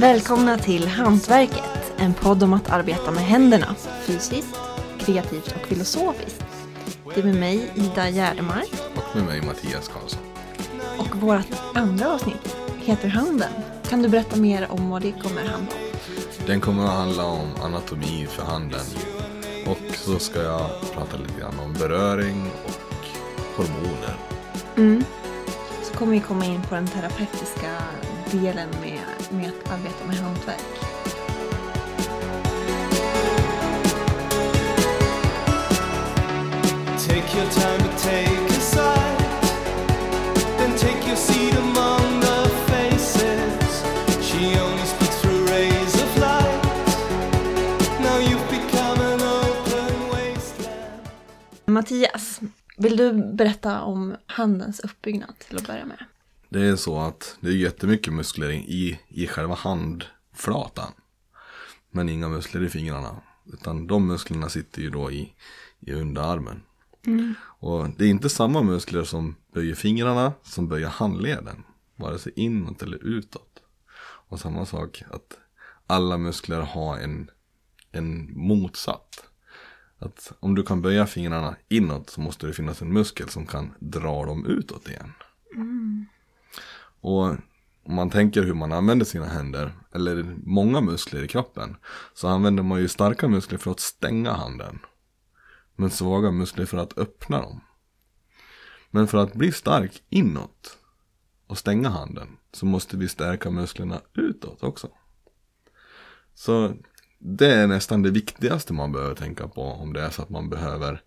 Välkomna till Hantverket, en podd om att arbeta med händerna, fysiskt, kreativt och filosofiskt. Det är med mig, Ida Gärdemark, Och med mig Mattias Karlsson. och vårt andra avsnitt heter Handen. Kan du berätta mer om vad det kommer handla om? Den kommer att handla om anatomi för handen. Och så ska jag prata lite grann om beröring och hormoner. Så kommer vi komma in på den terapeutiska delen med, med att arbeta med hantverk. Mattias, vill du berätta om handens uppbyggnad till att börja med? Det är så att det är jättemycket muskler i, i själva handflatan. Men inga muskler i fingrarna. Utan de musklerna sitter ju då i, i underarmen. Och det är inte samma muskler som böjer fingrarna som böjer handleden. Vare sig inåt eller utåt. Och samma sak att alla muskler har en, en motsatt. Att om du kan böja fingrarna inåt så måste det finnas en muskel som kan dra dem utåt igen. Och om man tänker hur man använder sina händer, eller många muskler i kroppen, så använder man ju starka muskler för att stänga handen. Men svaga muskler för att öppna dem. Men för att bli stark inåt och stänga handen så måste vi stärka musklerna utåt också. Så det är nästan det viktigaste man behöver tänka på om det är så att man behöver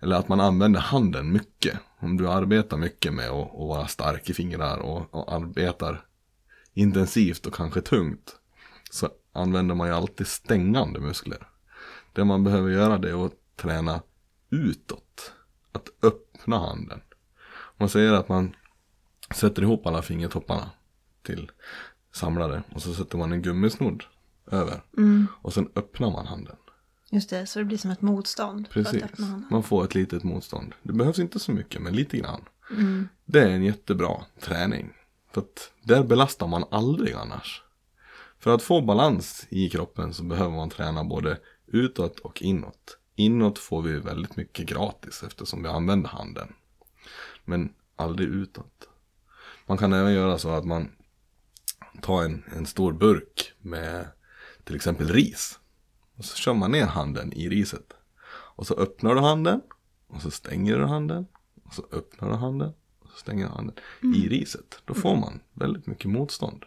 eller att man använder handen mycket. Om du arbetar mycket med att, att vara stark i fingrar och, och arbetar intensivt och kanske tungt. Så använder man ju alltid stängande muskler. Det man behöver göra det är att träna utåt. Att öppna handen. Man säger att man sätter ihop alla fingertopparna till samlade. Och så sätter man en gummisnodd över. Och sen öppnar man handen. Just det, så det blir som ett motstånd. för att Precis. Man får ett litet motstånd. Det behövs inte så mycket, men lite grann. Det är en jättebra träning. För att där belastar man aldrig annars. För att få balans i kroppen så behöver man träna både utåt och inåt. Inåt får vi väldigt mycket gratis eftersom vi använder handen. Men aldrig utåt. Man kan även göra så att man tar en, en stor burk med till exempel ris. Och så kör man ner handen i riset. Och så öppnar du handen. Och så stänger du handen. Och så öppnar du handen. Och så stänger du handen i riset. Då får man väldigt mycket motstånd.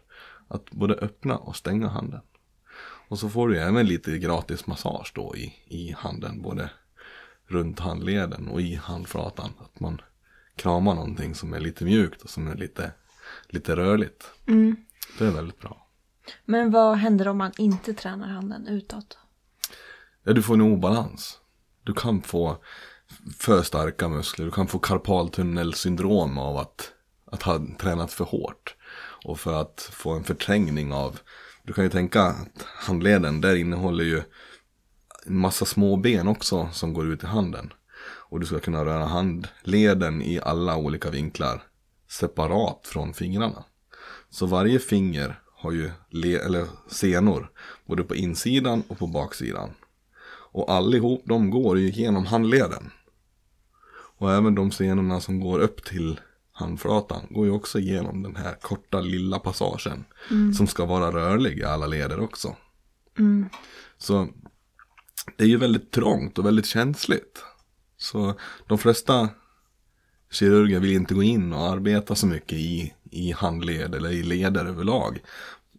Att både öppna och stänga handen. Och så får du även lite gratis massage då i, i handen. Både runt handleden och i handflatan. Att man kramar någonting som är lite mjukt och som är lite, lite rörligt. Det är väldigt bra. Men vad händer om man inte tränar handen utåt? Ja, du får en obalans. Du kan få för starka muskler. Du kan få karpaltunnelsyndrom av att, att ha tränat för hårt. Och för att få en förträngning av... Du kan ju tänka att handleden, där innehåller ju en massa små ben också som går ut i handen. Och du ska kunna röra handleden i alla olika vinklar separat från fingrarna. Så varje finger har ju le- eller senor både på insidan och på baksidan. Och allihop de går ju genom handleden. Och även de senorna som går upp till handflatan går ju också igenom den här korta lilla passagen. Som ska vara rörlig i alla leder också. Så det är ju väldigt trångt och väldigt känsligt. Så de flesta kirurger vill inte gå in och arbeta så mycket i, i handled eller i leder överlag.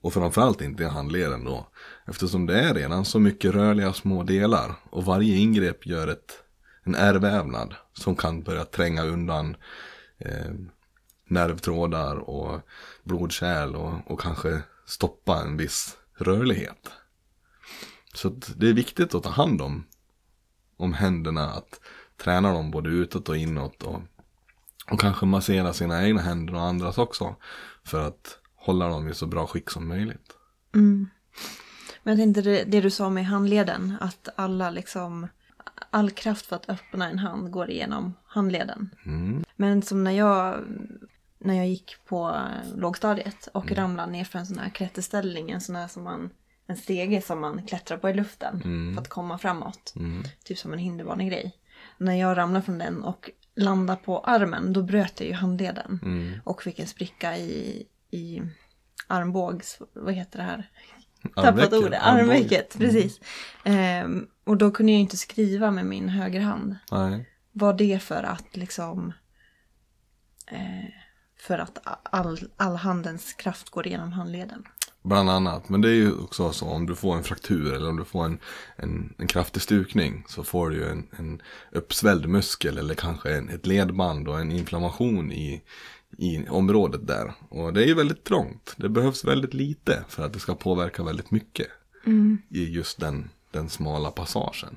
Och framförallt inte i handleden då. Eftersom det är redan så mycket rörliga små delar. Och varje ingrepp gör ett, en ärrvävnad som kan börja tränga undan eh, nervtrådar och blodkärl och, och kanske stoppa en viss rörlighet. Så det är viktigt att ta hand om, om händerna, att träna dem både utåt och inåt. Och, och kanske massera sina egna händer och andras också. För att hålla dem i så bra skick som möjligt. Men jag tänkte det, det du sa med handleden, att alla liksom, all kraft för att öppna en hand går igenom handleden. Men som när jag, när jag gick på lågstadiet och ramlade ner för en sån här klätterställning, en sån här som man, en stege som man klättrar på i luften för att komma framåt. Typ som en hinderbanegrej. När jag ramlade från den och landade på armen, då bröt jag ju handleden. Och fick en spricka i, i armbågs, vad heter det här? Tappat ordet, armvecket, precis. Ehm, och då kunde jag inte skriva med min högerhand. Nej. Var det för att liksom... Eh, för att all, all handens kraft går igenom handleden? Bland annat. Men det är ju också så om du får en fraktur eller om du får en, en, en kraftig stukning så får du ju en, en uppsvälld muskel eller kanske en, ett ledband och en inflammation i, i området där. Och det är ju väldigt trångt. Det behövs väldigt lite för att det ska påverka väldigt mycket i just den, den smala passagen.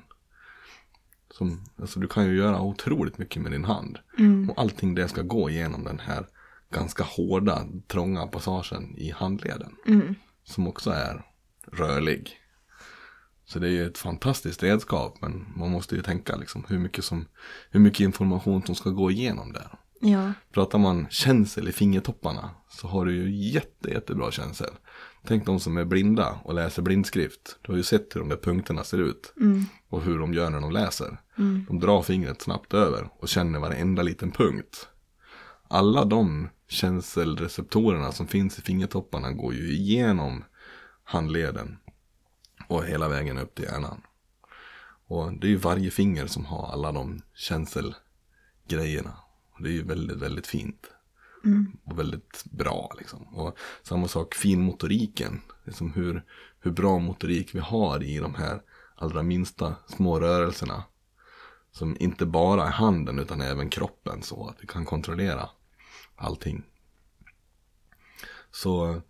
Som, alltså du kan ju göra otroligt mycket med din hand. Och allting det ska gå igenom den här ganska hårda, trånga passagen i handleden. Som också är rörlig. Så det är ju ett fantastiskt redskap. Men man måste ju tänka liksom hur mycket, som, hur mycket information som ska gå igenom där. Ja. Pratar man känsel i fingertopparna så har du ju jätte, jättebra känsel. Tänk de som är blinda och läser blindskrift. Du har ju sett hur de där punkterna ser ut. Och hur de gör när de läser. De drar fingret snabbt över och känner varenda liten punkt. Alla de känselreceptorerna som finns i fingertopparna går ju igenom handleden. Och hela vägen upp till hjärnan. Och det är ju varje finger som har alla de känselgrejerna. Och det är ju väldigt, väldigt fint. Mm. Och väldigt bra liksom. Och samma sak finmotoriken. Liksom hur, hur bra motorik vi har i de här allra minsta små rörelserna. Som inte bara är handen utan även kroppen så att vi kan kontrollera allting. Så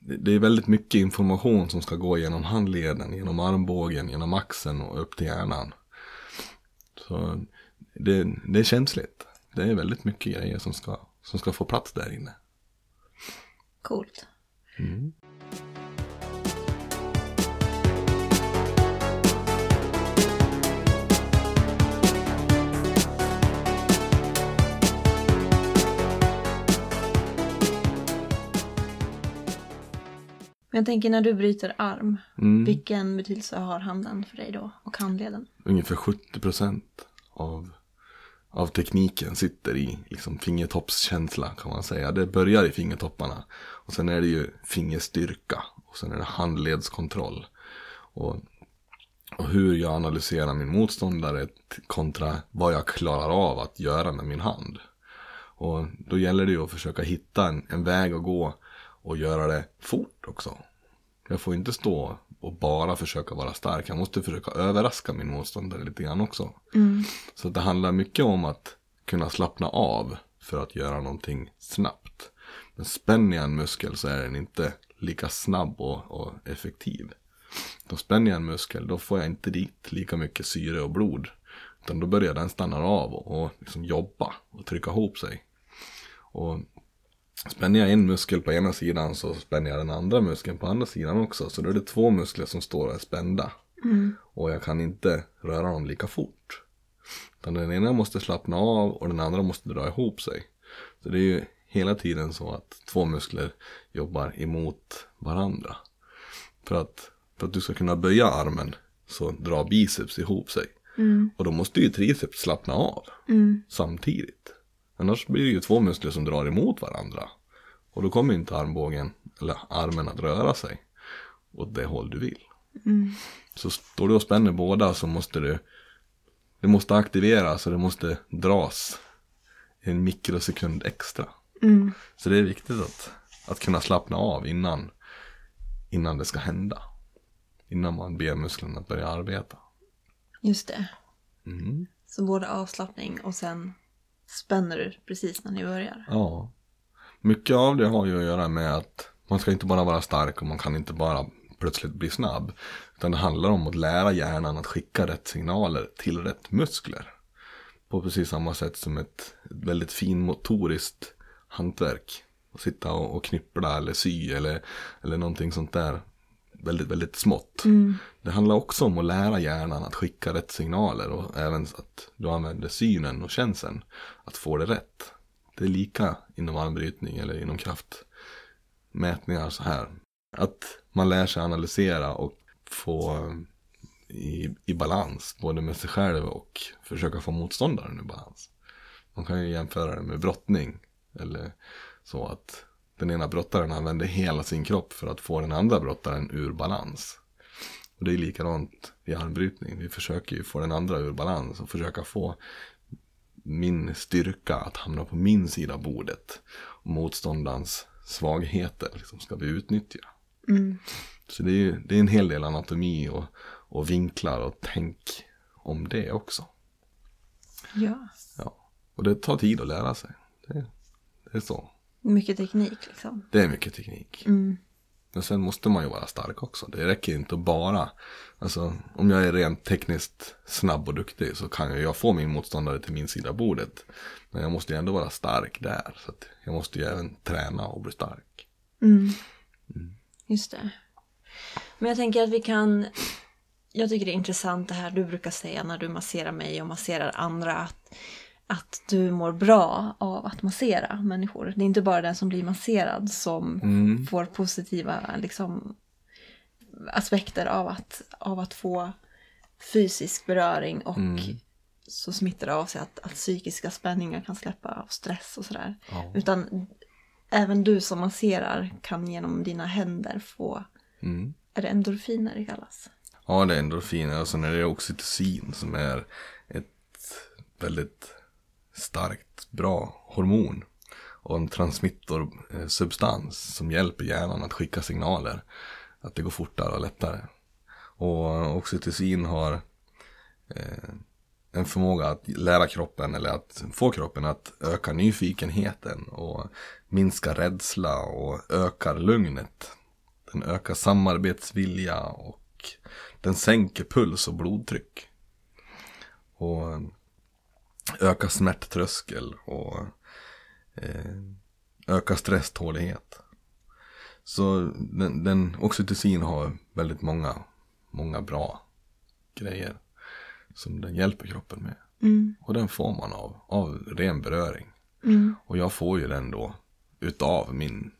det det är väldigt mycket information som ska gå genom handleden, genom armbågen, genom axeln och upp till hjärnan. Så det, det är känsligt. Det är väldigt mycket grejer som ska, som ska få plats där inne. Coolt. Men jag tänker när du bryter arm, vilken betydelse har handen för dig då? Och handleden? Ungefär 70% av, av tekniken sitter i liksom fingertoppskänsla kan man säga. Det börjar i fingertopparna. Och sen är det ju fingerstyrka. Och sen är det handledskontroll. Och, och hur jag analyserar min motståndare kontra vad jag klarar av att göra med min hand. Och då gäller det ju att försöka hitta en, en väg att gå och göra det fort också. Jag får inte stå och bara försöka vara stark. Jag måste försöka överraska min motståndare lite grann också. Så det handlar mycket om att kunna slappna av för att göra någonting snabbt. Men spänner jag en muskel så är den inte lika snabb och, och effektiv. Då spänner jag en muskel, då får jag inte dit lika mycket syre och blod. Utan då börjar den stanna av och, och liksom jobba och trycka ihop sig. Och Spänner jag en muskel på ena sidan så spänner jag den andra muskeln på andra sidan också. Så då är det två muskler som står och är spända. Och jag kan inte röra dem lika fort. Utan den ena måste slappna av och den andra måste dra ihop sig. Så det är ju hela tiden så att två muskler jobbar emot varandra. För att, för att du ska kunna böja armen så drar biceps ihop sig. Och då måste ju triceps slappna av samtidigt. Annars blir det ju två muskler som drar emot varandra. Och då kommer inte armbågen, eller armen att röra sig åt det håll du vill. Så står du och spänner båda så måste du, det måste aktiveras och det måste dras en mikrosekund extra. Så det är viktigt att, att kunna slappna av innan, innan det ska hända. Innan man ber musklerna att börja arbeta. Just det. Mm. Så både avslappning och sen spänner du precis när ni börjar. Ja. Mycket av det har ju att göra med att man ska inte bara vara stark och man kan inte bara plötsligt bli snabb. Utan det handlar om att lära hjärnan att skicka rätt signaler till rätt muskler. på precis samma sätt som ett, ett väldigt finmotoriskt hantverk. Att sitta och, och knyppla eller sy eller, eller någonting sånt där. Väldigt, väldigt smått. Det handlar också om att lära hjärnan att skicka rätt signaler och även att du använder synen och känseln. Att få det rätt. Det är lika inom armbrytning eller inom kraftmätningar så här. Att man lär sig analysera och få i, i balans både med sig själv och försöka få motståndaren i balans. Man kan ju jämföra det med brottning. Eller så att den ena brottaren använder hela sin kropp för att få den andra brottaren ur balans. Och det är likadant i armbrytning. Vi försöker ju få den andra ur balans och försöka få min styrka att hamna på min sida av bordet. Och motståndarens svagheter liksom, ska vi utnyttja. Så det är, ju- det är en hel del anatomi och, och vinklar och tänk om det också. Ja. Ja. Och det tar tid att lära sig. Det, det är så. Mycket teknik liksom. Det är mycket teknik. Mm. Men sen måste man ju vara stark också. Det räcker inte att bara, alltså om jag är rent tekniskt snabb och duktig så kan jag få min motståndare till min sida av bordet. Men jag måste ju ändå vara stark där. Så jag måste ju även träna och bli stark. Just det. Men jag tänker att vi kan... Jag tycker det är intressant det här du brukar säga när du masserar mig och masserar andra. Att, att du mår bra av att massera människor. Det är inte bara den som blir masserad som får positiva liksom, aspekter av att, av att få fysisk beröring och så smittar det av sig att, att psykiska spänningar kan släppa av stress och sådär. Utan även du som masserar kan genom dina händer få, Mm. är det endorfiner det kallas? Ja, det är endorfiner och sen är det oxytocin som är ett väldigt starkt bra hormon. Och en transmittorsubstans som hjälper hjärnan att skicka signaler. Att det går fortare och lättare. Och oxytocin har eh, en förmåga att lära kroppen eller att få kroppen att öka nyfikenheten och minska rädsla och ökar lugnet. Den ökar samarbetsvilja och den sänker puls och blodtryck. Och ökar smärttröskel och eh, ökar stresstålighet. Så den, den oxytocin har väldigt många, många bra grejer som den hjälper kroppen med. Och den får man av, av ren beröring. Och jag får ju den då utav min,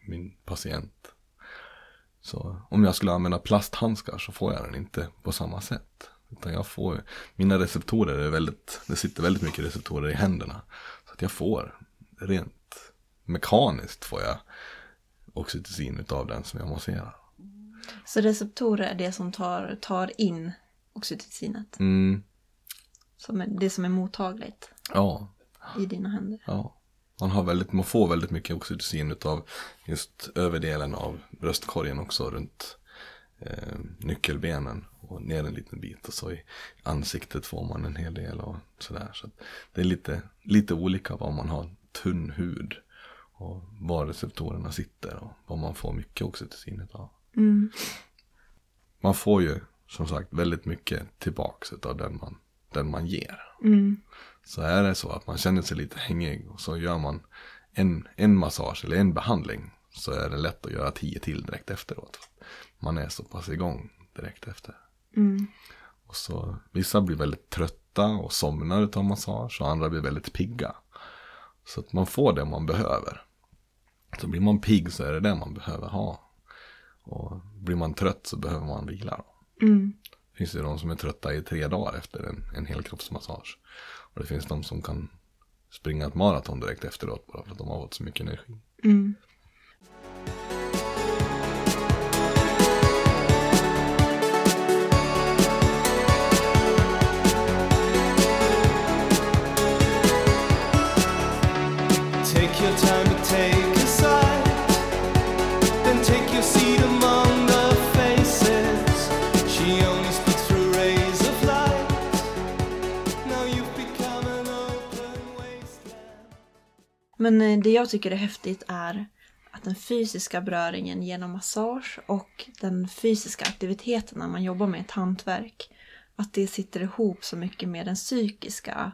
min patient. Så om jag skulle använda plasthandskar så får jag den inte på samma sätt. Utan jag får, mina receptorer är väldigt, det sitter väldigt mycket receptorer i händerna. Så att jag får, rent mekaniskt får jag oxytocin utav den som jag masserar. Så receptorer är det som tar, tar in oxytocinet. Mm, Som är, det som är mottagligt ja, i dina händer. ja. Man, har väldigt, man får väldigt mycket oxytocin utav just överdelen av bröstkorgen också runt eh, nyckelbenen och ner en liten bit och så i ansiktet får man en hel del och sådär. Så det är lite, lite olika vad man har tunn hud och var receptorerna sitter och vad man får mycket oxytocin utav. Man får ju som sagt väldigt mycket tillbaks utav den man, den man ger. Så är det så att man känner sig lite hängig och så gör man en, en massage eller en behandling så är det lätt att göra tio till direkt efteråt. Man är så pass igång direkt efter. Och så, vissa blir väldigt trötta och somnar utav massage och andra blir väldigt pigga. Så att man får det man behöver. Så blir man pigg så är det det man behöver ha. Och blir man trött så behöver man vila. Då. Det finns ju de som är trötta i tre dagar efter en, en helkroppsmassage. Och det finns de som kan springa ett maraton direkt efteråt bara för att de har fått så mycket energi. Take Men eh, det jag tycker är häftigt är att den fysiska beröringen genom massage och den fysiska aktiviteten när man jobbar med ett hantverk. att det sitter ihop så mycket med den psykiska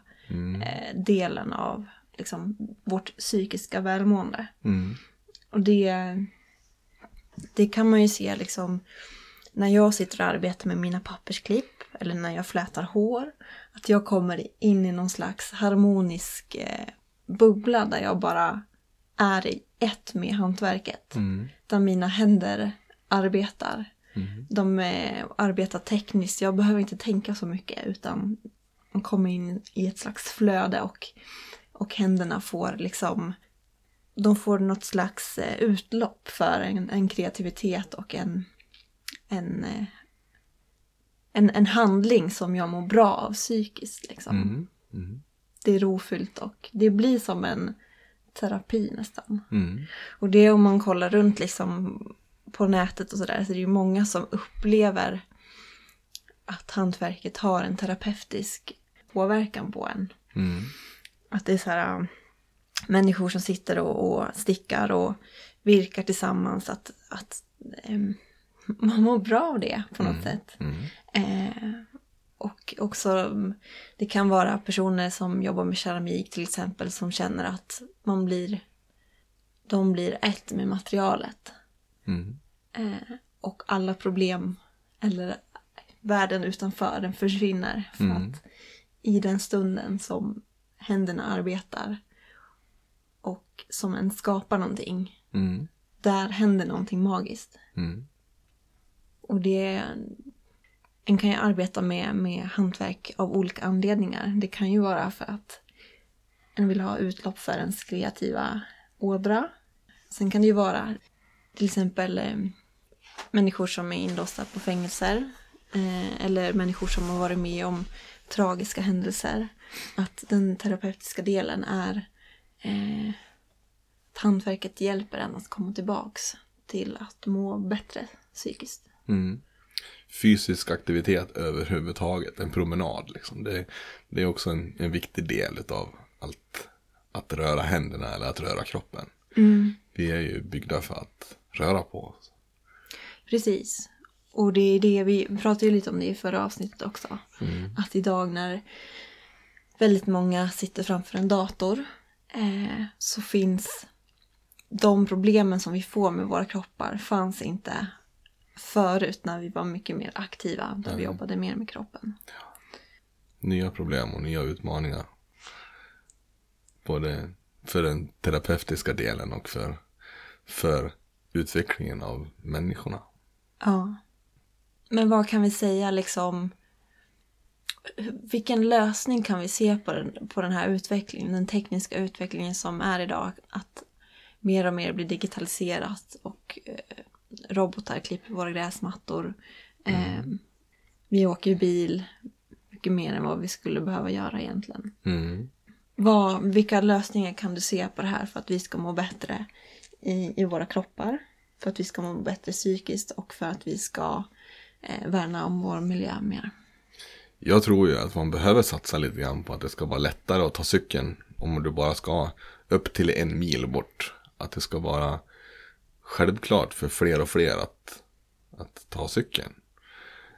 eh, delen av liksom, vårt psykiska välmående. Mm. Och det, det kan man ju se liksom när jag sitter och arbetar med mina pappersklipp eller när jag flätar hår. Att jag kommer in i någon slags harmonisk eh, bubbla där jag bara är i ett med hantverket. Där mina händer arbetar. De eh, arbetar tekniskt, jag behöver inte tänka så mycket utan man kommer in i ett slags flöde och, och händerna får liksom de får något slags eh, utlopp för en, en kreativitet och en, en, eh, en, en handling som jag mår bra av psykiskt. Liksom. Mm. Mm. Det är rofyllt och det blir som en terapi nästan. Mm. Och det om man kollar runt liksom på nätet och sådär så är det ju många som upplever att hantverket har en terapeutisk påverkan på en. Mm. Att det är så här äh, människor som sitter och, och stickar och virkar tillsammans. Att, att ehm, man mår bra av det på något sätt. Mm. Eh, och också mm, det kan vara personer som jobbar med keramik till exempel som känner att man blir de blir ett med materialet. Mm. Eh, och alla problem eller världen utanför den försvinner. För Mm. att i den stunden som händerna arbetar och som en skapar någonting, Mm. där händer någonting magiskt. Mm. Och det en kan ju arbeta med, med hantverk av olika anledningar. Det kan ju vara för att en vill ha utlopp för ens kreativa ådra. Sen kan det ju vara till exempel eh, människor som är inlåsta på fängelser. Eh, eller människor som har varit med om tragiska händelser. Att den terapeutiska delen är eh, att hantverket hjälper en att komma tillbaks till att må bättre psykiskt. Mm. Fysisk aktivitet överhuvudtaget, en promenad liksom. Det, det är också en, en viktig del av allt. Att röra händerna eller att röra kroppen. Vi är ju byggda för att röra på oss. Precis. Och det är det vi pratade ju lite om det i förra avsnittet också. Att idag när väldigt många sitter framför en dator eh, så finns de problemen som vi får med våra kroppar fanns inte förut när vi var mycket mer aktiva, där vi jobbade mer med kroppen. Nya problem och nya utmaningar. Både för den terapeutiska delen och för, för utvecklingen av människorna. Ja. Men vad kan vi säga liksom? Vilken lösning kan vi se på den, på den här utvecklingen, den tekniska utvecklingen som är idag? Att mer och mer blir digitaliserat och eh, robotar klipper våra gräsmattor. Eh, vi åker bil mycket mer än vad vi skulle behöva göra egentligen. Mm. Vad, vilka lösningar kan du se på det här för att vi ska må bättre i, i våra kroppar? För att vi ska må bättre psykiskt och för att vi ska eh, värna om vår miljö mer. Jag tror ju att man behöver satsa lite grann på att det ska vara lättare att ta cykeln om du bara ska upp till en mil bort. Att det ska vara självklart för fler och fler att, att ta cykeln.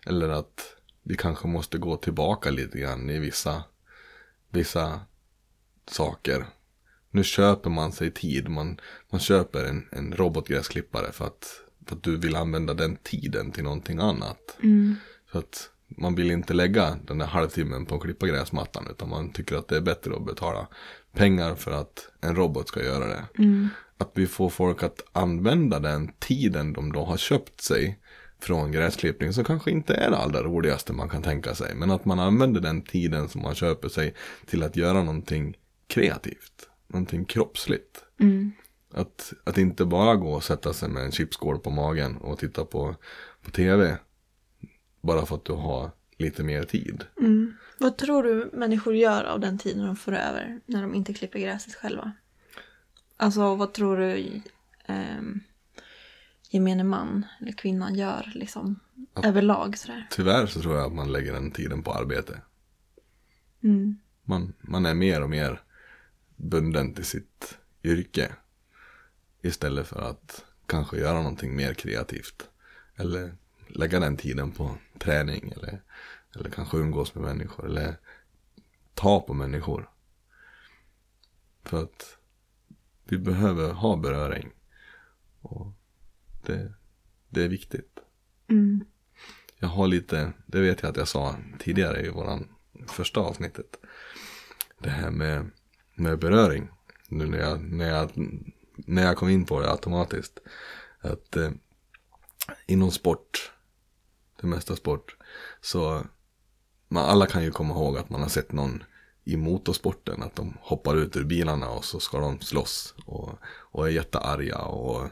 Eller att vi kanske måste gå tillbaka lite grann i vissa, vissa saker. Nu köper man sig tid. Man, man köper en, en robotgräsklippare för att, för att du vill använda den tiden till någonting annat. Så att man vill inte lägga den där halvtimmen på att klippa gräsmattan. Utan man tycker att det är bättre att betala pengar för att en robot ska göra det. Att vi får folk att använda den tiden de då har köpt sig från gräsklippning som kanske inte är det allra roligaste man kan tänka sig. Men att man använder den tiden som man köper sig till att göra någonting kreativt. Någonting kroppsligt. Att, att inte bara gå och sätta sig med en chipsskål på magen och titta på, på tv. Bara för att du har lite mer tid. Vad tror du människor gör av den tiden de får över när de inte klipper gräset själva? Alltså vad tror du ehm, gemene man eller kvinna gör liksom överlag sådär? Tyvärr så tror jag att man lägger den tiden på arbete. Mm. Man, man är mer och mer bunden till sitt yrke. Istället för att kanske göra någonting mer kreativt. Eller lägga den tiden på träning eller, Eller kanske umgås med människor. Eller ta på människor. För att vi behöver ha beröring. Och det, det är viktigt. Mm. Jag har lite, det vet jag att jag sa tidigare i våran första avsnittet. Det här med, med beröring. Nu när jag, när, jag, när jag kom in på det automatiskt. Att eh, inom sport, det mesta sport, så man, alla kan ju komma ihåg att man har sett någon i motorsporten. Att de hoppar ut ur bilarna och så ska de slåss. Och, och är jättearga och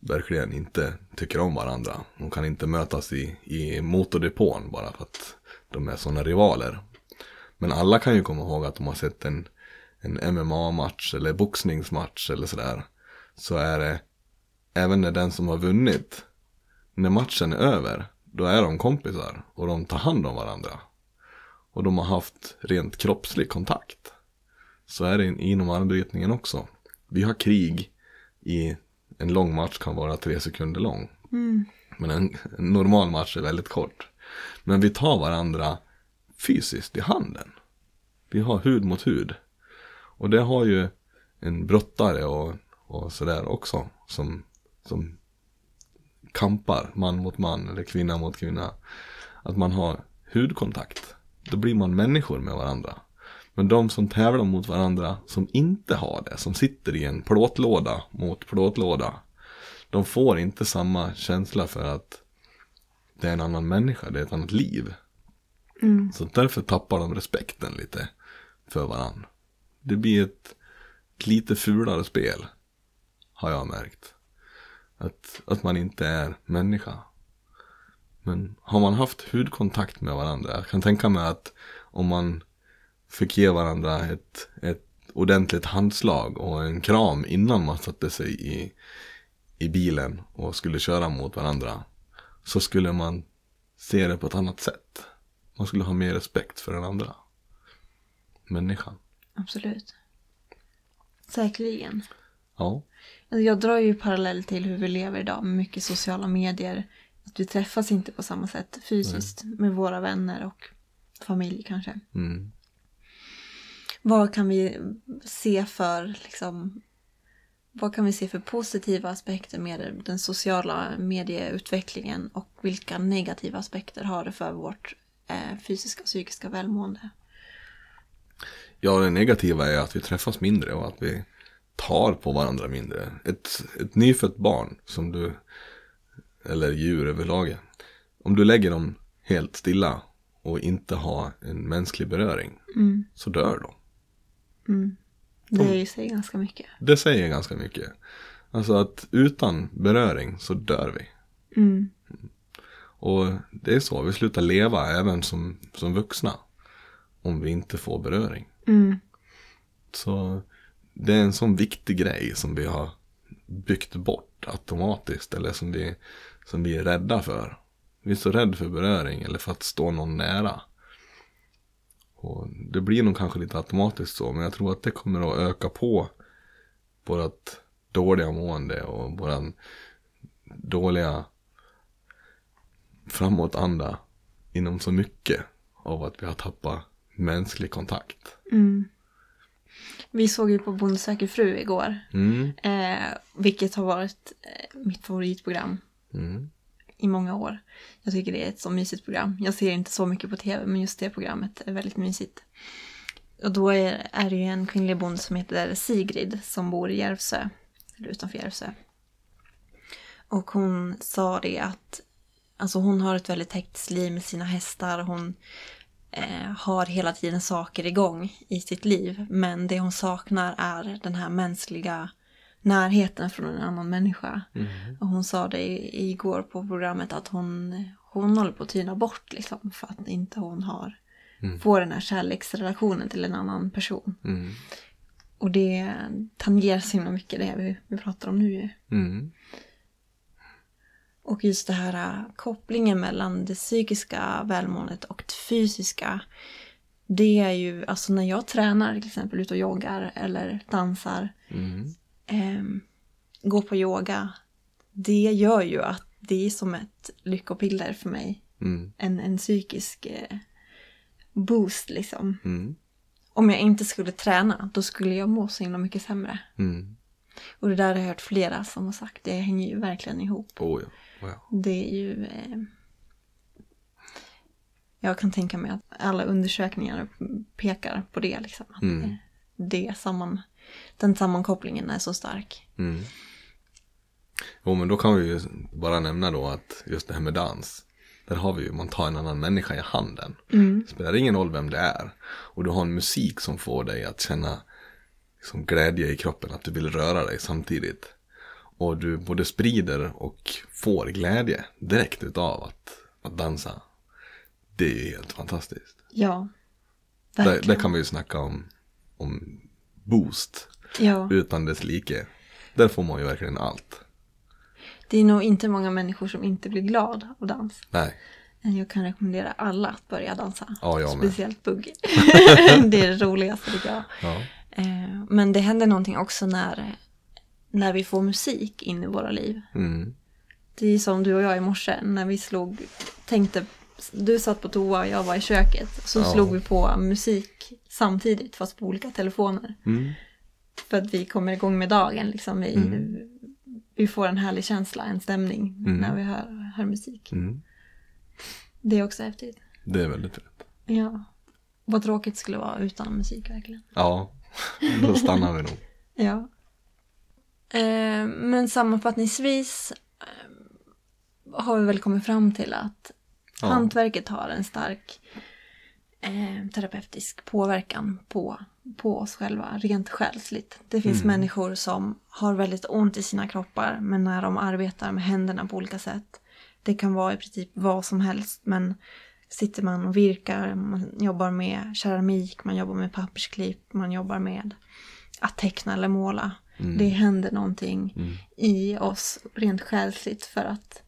verkligen inte tycker om varandra. De kan inte mötas i, i motordepån bara för att de är sådana rivaler. Men alla kan ju komma ihåg att de har sett en, en MMA-match eller boxningsmatch eller sådär. Så är det, även när den som har vunnit, när matchen är över, då är de kompisar och de tar hand om varandra. Och de har haft rent kroppslig kontakt. Så är det inom armbrytningen också. Vi har krig i en lång match kan vara tre sekunder lång. Men en, en normal match är väldigt kort. Men vi tar varandra fysiskt i handen. Vi har hud mot hud. Och det har ju en brottare och, och sådär också. Som, som kampar man mot man eller kvinna mot kvinna. Att man har hudkontakt. Då blir man människor med varandra. Men de som tävlar mot varandra som inte har det, som sitter i en plåtlåda mot plåtlåda. De får inte samma känsla för att det är en annan människa, det är ett annat liv. Så därför tappar de respekten lite för varandra. Det blir ett lite fulare spel, har jag märkt. Att, att man inte är människa. Men har man haft hudkontakt med varandra, jag kan tänka mig att om man fick ge varandra ett, ett ordentligt handslag och en kram innan man satte sig i, i bilen och skulle köra mot varandra. Så skulle man se det på ett annat sätt. Man skulle ha mer respekt för den andra människan. Absolut. Säkerligen. Ja. Alltså, Jag drar ju parallell till hur vi lever idag med mycket sociala medier. Att vi träffas inte på samma sätt fysiskt med våra vänner och familj kanske. Mm. Vad kan vi se för liksom, vad kan vi se för positiva aspekter med den sociala medieutvecklingen och vilka negativa aspekter har det för vårt eh, fysiska och psykiska välmående? Ja, det negativa är att vi träffas mindre och att vi tar på varandra mindre. Ett, ett nyfött barn som du, eller djur överlag, om du lägger dem helt stilla och inte har en mänsklig beröring så dör de. Det är ju sig ganska mycket. Det säger ganska mycket. Alltså att utan beröring så dör vi. Och det är så, vi slutar leva även som, som vuxna. Om vi inte får beröring. Så det är en sån viktig grej som vi har byggt bort automatiskt. Eller som vi, som vi är rädda för. Vi är så rädda för beröring eller för att stå någon nära. Och det blir nog kanske lite automatiskt så. Men jag tror att det kommer att öka på vårat dåliga mående och våran dåliga framåtanda inom så mycket av att vi har tappat mänsklig kontakt. Mm. Vi såg ju på Bonde söker fru igår. Mm, Eh, vilket har varit eh, mitt favoritprogram mm, i många år. Jag tycker det är ett så mysigt program. Jag ser inte så mycket på tv, men just det programmet är väldigt mysigt. Och då är, är det ju en kvinnlig bonde som heter Sigrid som bor i Järvsö, eller utanför Järvsö. Och hon sa det att alltså hon har ett väldigt hektiskt liv med sina hästar. Hon eh, har hela tiden saker igång i sitt liv. Men det hon saknar är den här mänskliga närheten från en annan människa. Och hon sa det igår på programmet att hon, hon håller på att tyna bort liksom för att inte hon har får den här kärleksrelationen till en annan person. mm, Och det tangerar så himla mycket det vi, vi pratar om nu ju. Och just det här äh, kopplingen mellan det psykiska välmåendet och det fysiska. Det är ju, alltså när jag tränar till exempel ut och joggar eller dansar. mm, ehm, går på yoga. Det gör ju att det är som ett lyckopiller för mig. Mm. En, en psykisk eh, boost liksom. Mm. Om jag inte skulle träna, då skulle jag må så himla mycket sämre. Mm. Och det där har jag hört flera som har sagt. Det hänger ju verkligen ihop. Oh ja. Oh ja. Det är ju... Eh, jag kan tänka mig att alla undersökningar pekar på det. Liksom, att Mm. det, det samman, den sammankopplingen är så stark. Mm. Jo men då kan vi ju bara nämna då att just det här med dans. Där har vi ju, man tar en annan människa i handen. Det spelar ingen roll vem det är. Och du har en musik som får dig att känna liksom glädje i kroppen, att du vill röra dig samtidigt. Och du både sprider och får glädje direkt utav att, att dansa. Det är ju helt fantastiskt. Ja, Där, verkligen. där kan vi ju snacka om, om boost ja, utan dess like. Där får man ju verkligen allt. det är nog inte många människor som inte blir glad av dans. Nej, Jag kan rekommendera alla att börja dansa. Ja, jag. Speciellt bugg. det är det roligaste tycker jag. ja. Eh, Men det händer någonting också när, när vi får musik in i våra liv. Mm. Det är som du och jag i morse när vi slog, tänkte, du satt på toa och jag var i köket. Så Ja. slog vi på musik samtidigt fast på olika telefoner. Mm. För att vi kommer igång med dagen liksom. Vi, vi får en härlig känsla, en stämning när vi hör, hör musik. Mm. Det är också häftigt. Det är väldigt rätt. Ja. Vad tråkigt skulle vara utan musik verkligen. Ja, då stannar vi nog. Ja. Eh, men sammanfattningsvis eh, har vi väl kommit fram till att Ja. hantverket har en stark eh, terapeutisk påverkan på, på oss själva, rent själsligt. Det finns människor som har väldigt ont i sina kroppar, men när de arbetar med händerna på olika sätt, det kan vara i princip vad som helst, men sitter man och virkar, man jobbar med keramik, man jobbar med pappersklipp, man jobbar med att teckna eller måla. Det händer någonting i oss rent själsligt för att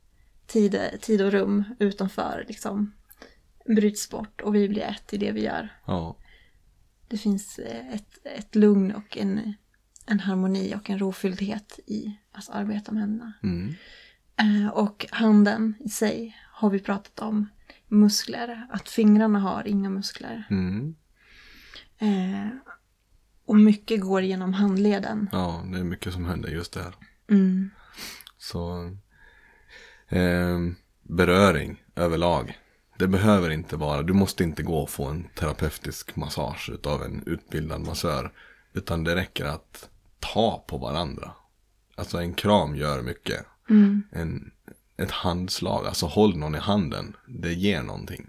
tid, tid och rum utanför liksom bryts bort och vi blir ett i det vi gör. Ja, Det finns eh, ett, ett lugn och en, en harmoni och en rofylldhet i att arbeta med händerna. mm. Eh, Och handen i sig har vi pratat om muskler, att fingrarna har inga muskler. Mm. Eh, och mycket går genom handleden. ja, det är mycket som händer just där. Mm. Så eh, beröring överlag. Det behöver inte vara, du måste inte gå och få en terapeutisk massage utav en utbildad massör. Utan det räcker att ta på varandra. Alltså en kram gör mycket. En, ett handslag, alltså håll någon i handen. Det ger någonting.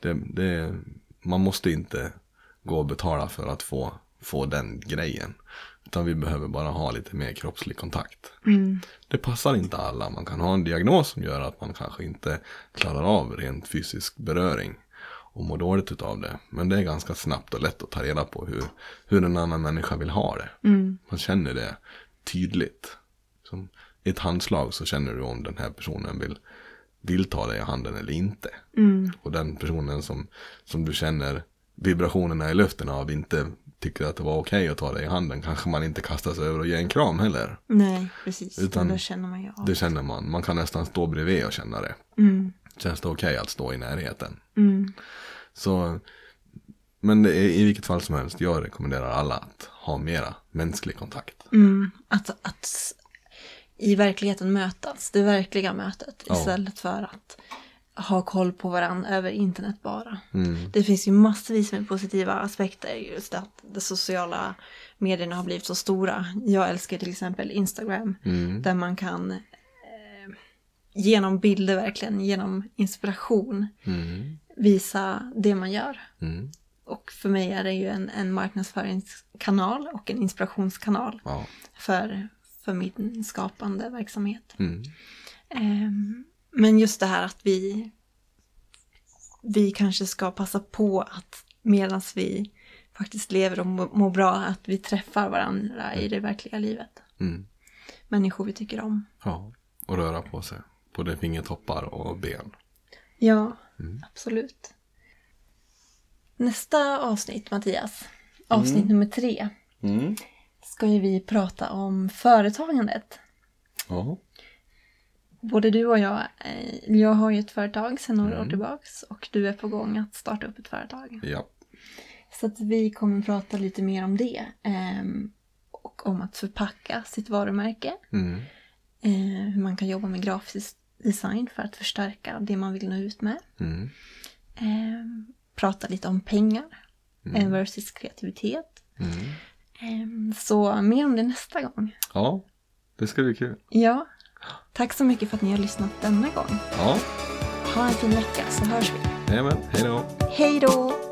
Det, det, man måste inte gå och betala för att få, få den grejen. Utan vi behöver bara ha lite mer kroppslig kontakt. Det passar inte alla. Man kan ha en diagnos som gör att man kanske inte klarar av rent fysisk beröring. Och mår dåligt utav det. Men det är ganska snabbt och lätt att ta reda på hur, hur en annan människa vill ha det. Man känner det tydligt. Som ett handslag så känner du om den här personen vill, vill ta dig i handen eller inte. Och den personen som, som du känner vibrationerna i luften av inte tycker att det var okej att ta dig i handen kanske man inte kastar sig över och ger en kram heller. Nej, precis. Utan- det känner man ju av. Det känner man. Man kan nästan stå bredvid och känna det. Känns det okej att stå i närheten? Så, men det är, i vilket fall som helst, jag rekommenderar alla att ha mera mänsklig kontakt. Mm, att, att i verkligheten mötas, det verkliga mötet Ja. istället för att ha koll på varandra över internet bara. Mm. Det finns ju massvis med positiva aspekter just att de sociala medierna har blivit så stora. Jag älskar till exempel Instagram Mm. där man kan eh, genom bilder verkligen, genom inspiration Mm. visa det man gör. Mm. Och för mig är det ju en, en marknadsföringskanal och en inspirationskanal Ja. för, för min skapande verksamhet. Mm. Ehm, men just det här att vi, vi kanske ska passa på att medan vi faktiskt lever och mår bra, att vi träffar varandra i det verkliga livet. Mm. Människor vi tycker om. ja. Och röra på sig. Både fingertoppar och ben. Ja, absolut. Nästa avsnitt, Mattias, avsnitt nummer tre, ska ju vi prata om företagandet. Ja. både du och jag, eh, jag har ju ett företag sedan några Mm. år tillbaks och du är på gång att starta upp ett företag. Ja. Så att vi kommer prata lite mer om det. ehm, och om att förpacka sitt varumärke. Mm. Eh, hur man kan jobba med grafisk design för att förstärka det man vill nå ut med. Mm. Ehm, prata lite om pengar eh, versus kreativitet. Mm. Ehm, så mer om det nästa gång. Ja, det ska bli kul. Ja, tack så mycket för att ni har lyssnat denna gång. Ja, Ha en fin vecka så hörs vi. jajamän, hej då. Hej då!